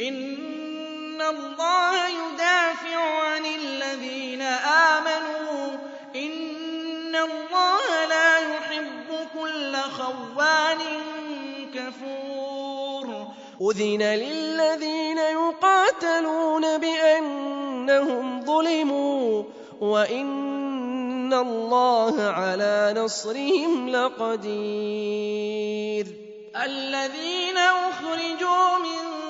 ان الله يدافع عن الذين آمنوا ان الله لا يحب كل خوان كفور أذن للذين يقاتلون بأنهم ظلموا وإن الله على نصرهم لقدير الذين أخرجوا من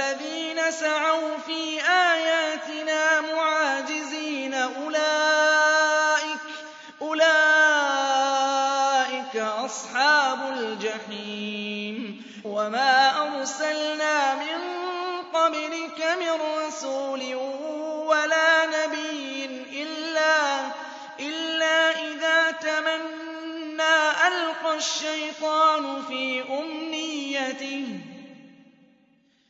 الَّذِينَ سَعَوْا فِي آيَاتِنَا مُعَاجِزِينَ أُولَئِكَ أُولَئِكَ أَصْحَابُ الْجَحِيمِ. وَمَا أَرْسَلْنَا مِن قَبْلِكَ مِن رَّسُولٍ وَلَا نَبِيٍّ إِلَّا إِلَّا إِذَا تَمَنَّى أَلْقَى الشَّيْطَانُ فِي أُمْنِيَّتِهِ.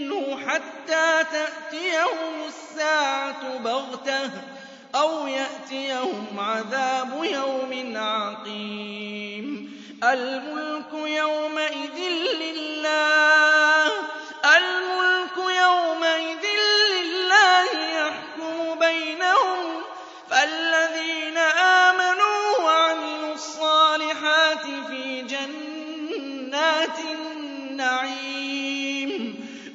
منه حتى تأتيهم الساعة بغتة أو يأتيهم عذاب يوم عقيم. الملك يومئذ لله